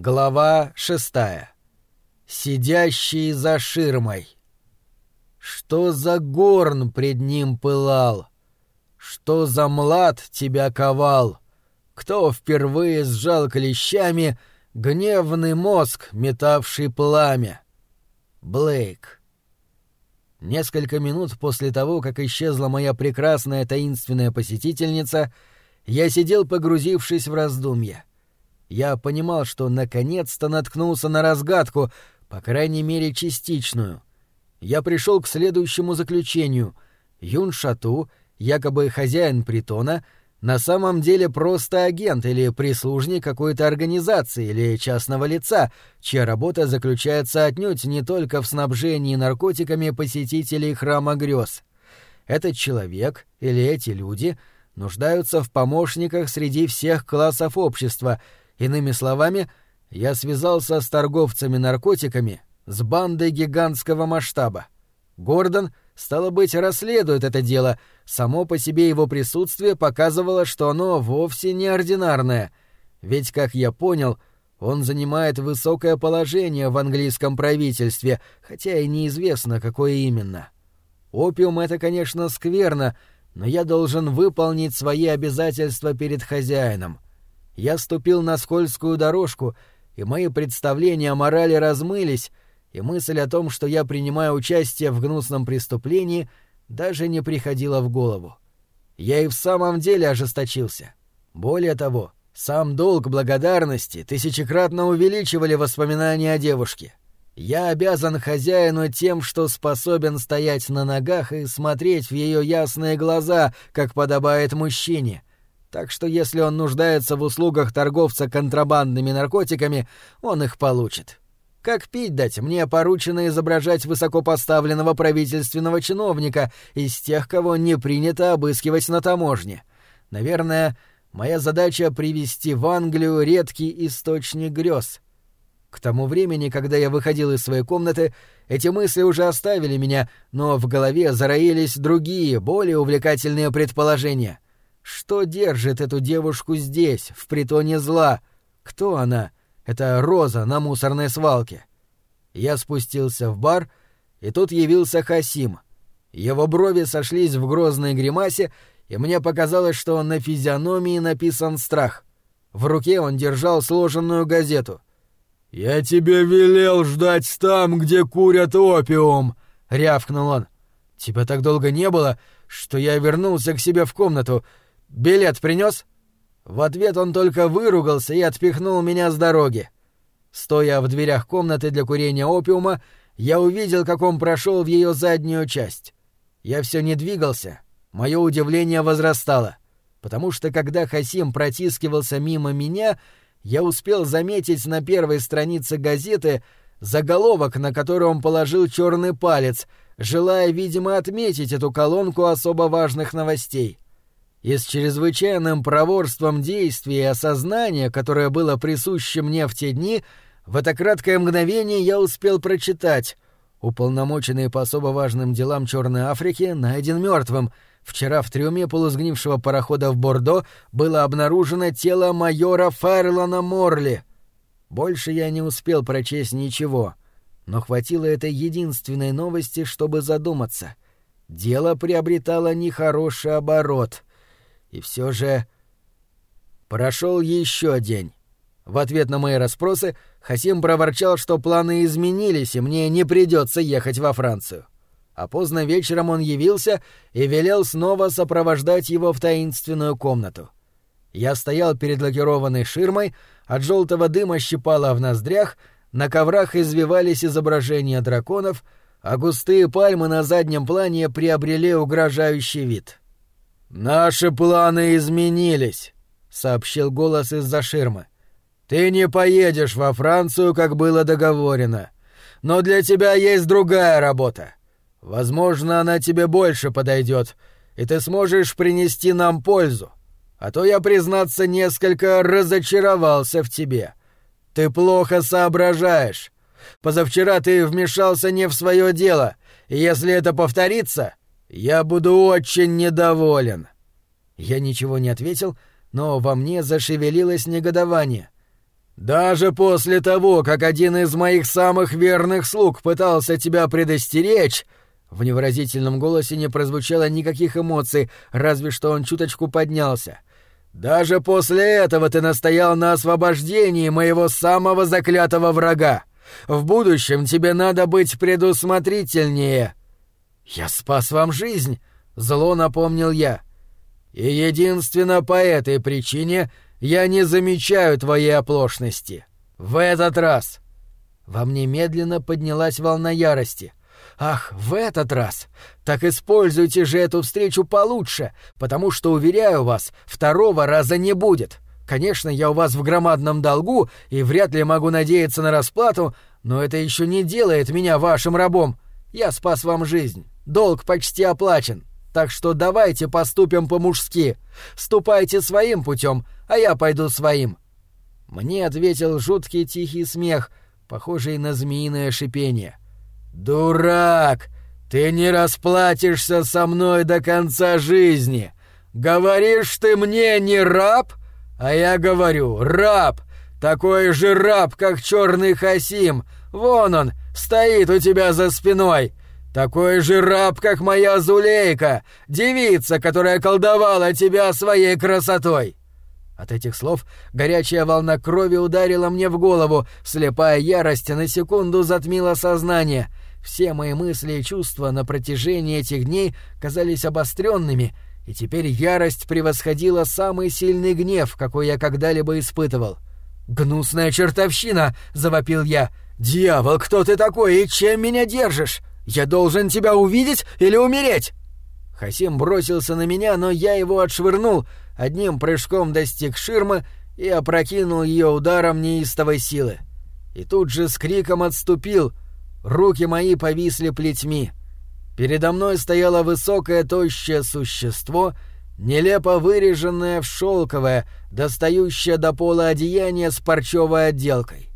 Глава шестая. Сидящий за ширмой. Что за горн пред ним пылал? Что за млад тебя ковал? Кто впервые сжал клещами гневный мозг, метавший пламя? Блейк. Несколько минут после того, как исчезла моя прекрасная таинственная посетительница, я сидел, погрузившись в раздумья. Я понимал, что наконец-то наткнулся на разгадку, по крайней мере частичную. Я пришел к следующему заключению. Юн Шату, якобы хозяин притона, на самом деле просто агент или прислужник какой-то организации или частного лица, чья работа заключается отнюдь не только в снабжении наркотиками посетителей храма грез. Этот человек или эти люди нуждаются в помощниках среди всех классов общества — Иными словами, я связался с торговцами наркотиками, с бандой гигантского масштаба. Гордон, стало быть, расследует это дело, само по себе его присутствие показывало, что оно вовсе не ординарное, ведь, как я понял, он занимает высокое положение в английском правительстве, хотя и неизвестно, какое именно. Опиум — это, конечно, скверно, но я должен выполнить свои обязательства перед хозяином — я ступил на скользкую дорожку, и мои представления о морали размылись, и мысль о том, что я принимаю участие в гнусном преступлении, даже не приходила в голову. Я и в самом деле ожесточился. Более того, сам долг благодарности тысячекратно увеличивали воспоминания о девушке. Я обязан хозяину тем, что способен стоять на ногах и смотреть в ее ясные глаза, как подобает мужчине, так что если он нуждается в услугах торговца контрабандными наркотиками, он их получит. Как пить дать, мне поручено изображать высокопоставленного правительственного чиновника из тех, кого не принято обыскивать на таможне. Наверное, моя задача — привести в Англию редкий источник грез. К тому времени, когда я выходил из своей комнаты, эти мысли уже оставили меня, но в голове зароились другие, более увлекательные предположения — что держит эту девушку здесь, в притоне зла? Кто она? Это Роза на мусорной свалке. Я спустился в бар, и тут явился Хасим. Его брови сошлись в грозной гримасе, и мне показалось, что на физиономии написан страх. В руке он держал сложенную газету. «Я тебе велел ждать там, где курят опиум!» — рявкнул он. «Тебя так долго не было, что я вернулся к себе в комнату, «Билет принес?» В ответ он только выругался и отпихнул меня с дороги. Стоя в дверях комнаты для курения опиума, я увидел, как он прошел в ее заднюю часть. Я все не двигался, мое удивление возрастало, потому что когда Хасим протискивался мимо меня, я успел заметить на первой странице газеты заголовок, на который он положил черный палец, желая, видимо, отметить эту колонку особо важных новостей и с чрезвычайным проворством действия и осознания, которое было присуще мне в те дни, в это краткое мгновение я успел прочитать «Уполномоченный по особо важным делам Черной Африки найден мертвым. Вчера в трюме полусгнившего парохода в Бордо было обнаружено тело майора Ферлана Морли». Больше я не успел прочесть ничего, но хватило этой единственной новости, чтобы задуматься. Дело приобретало нехороший оборот — и все же... Прошел еще день. В ответ на мои расспросы Хасим проворчал, что планы изменились, и мне не придется ехать во Францию. А поздно вечером он явился и велел снова сопровождать его в таинственную комнату. Я стоял перед лакированной ширмой, от желтого дыма щипало в ноздрях, на коврах извивались изображения драконов, а густые пальмы на заднем плане приобрели угрожающий вид. «Наши планы изменились», — сообщил голос из-за ширмы. «Ты не поедешь во Францию, как было договорено. Но для тебя есть другая работа. Возможно, она тебе больше подойдет, и ты сможешь принести нам пользу. А то я, признаться, несколько разочаровался в тебе. Ты плохо соображаешь. Позавчера ты вмешался не в свое дело, и если это повторится, «Я буду очень недоволен». Я ничего не ответил, но во мне зашевелилось негодование. Даже после того, как один из моих самых верных слуг пытался тебя предостеречь, в невыразительном голосе не прозвучало никаких эмоций, разве что он чуточку поднялся. Даже после этого ты настоял на освобождении моего самого заклятого врага. В будущем тебе надо быть предусмотрительнее. Я спас вам жизнь, зло напомнил я. И единственно по этой причине я не замечаю твоей оплошности. В этот раз. Во мне медленно поднялась волна ярости. Ах, в этот раз! Так используйте же эту встречу получше, потому что, уверяю вас, второго раза не будет. Конечно, я у вас в громадном долгу и вряд ли могу надеяться на расплату, но это еще не делает меня вашим рабом. Я спас вам жизнь. Долг почти оплачен. Так что давайте поступим по-мужски. Ступайте своим путем, а я пойду своим. Мне ответил жуткий тихий смех, похожий на змеиное шипение. «Дурак! Ты не расплатишься со мной до конца жизни! Говоришь ты мне не раб?» А я говорю, раб, такой же раб, как черный Хасим. Вон он, стоит у тебя за спиной. Такой же раб, как моя Зулейка, девица, которая колдовала тебя своей красотой. От этих слов горячая волна крови ударила мне в голову, слепая ярость на секунду затмила сознание. Все мои мысли и чувства на протяжении этих дней казались обостренными — и теперь ярость превосходила самый сильный гнев, какой я когда-либо испытывал. «Гнусная чертовщина!» — завопил я. «Дьявол, кто ты такой и чем меня держишь? Я должен тебя увидеть или умереть?» Хасим бросился на меня, но я его отшвырнул, одним прыжком достиг ширмы и опрокинул ее ударом неистовой силы. И тут же с криком отступил. Руки мои повисли плетьми. Передо мной стояло высокое тощее существо, нелепо выреженное в шелковое, достающее до пола одеяние с парчевой отделкой.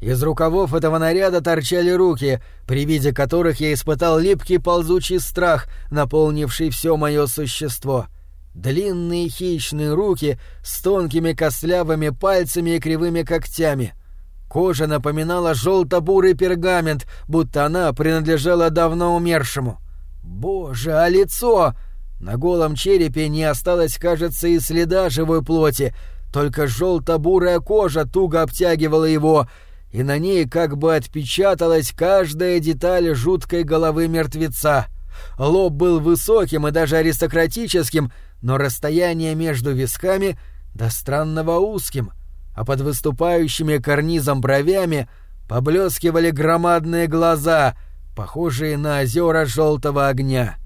Из рукавов этого наряда торчали руки, при виде которых я испытал липкий ползучий страх, наполнивший все мое существо. Длинные хищные руки с тонкими костлявыми пальцами и кривыми когтями. Кожа напоминала желто-бурый пергамент, будто она принадлежала давно умершему. — Боже, а лицо! На голом черепе не осталось, кажется, и следа живой плоти, только желто-бурая кожа туго обтягивала его, и на ней как бы отпечаталась каждая деталь жуткой головы мертвеца. Лоб был высоким и даже аристократическим, но расстояние между висками до странного узким, а под выступающими карнизом бровями поблескивали громадные глаза — похожие на озера желтого огня.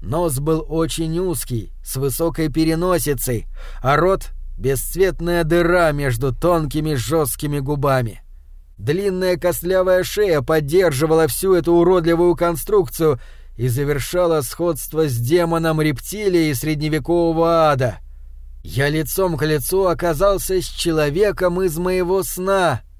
Нос был очень узкий, с высокой переносицей, а рот — бесцветная дыра между тонкими жесткими губами. Длинная костлявая шея поддерживала всю эту уродливую конструкцию и завершала сходство с демоном рептилии средневекового ада. Я лицом к лицу оказался с человеком из моего сна —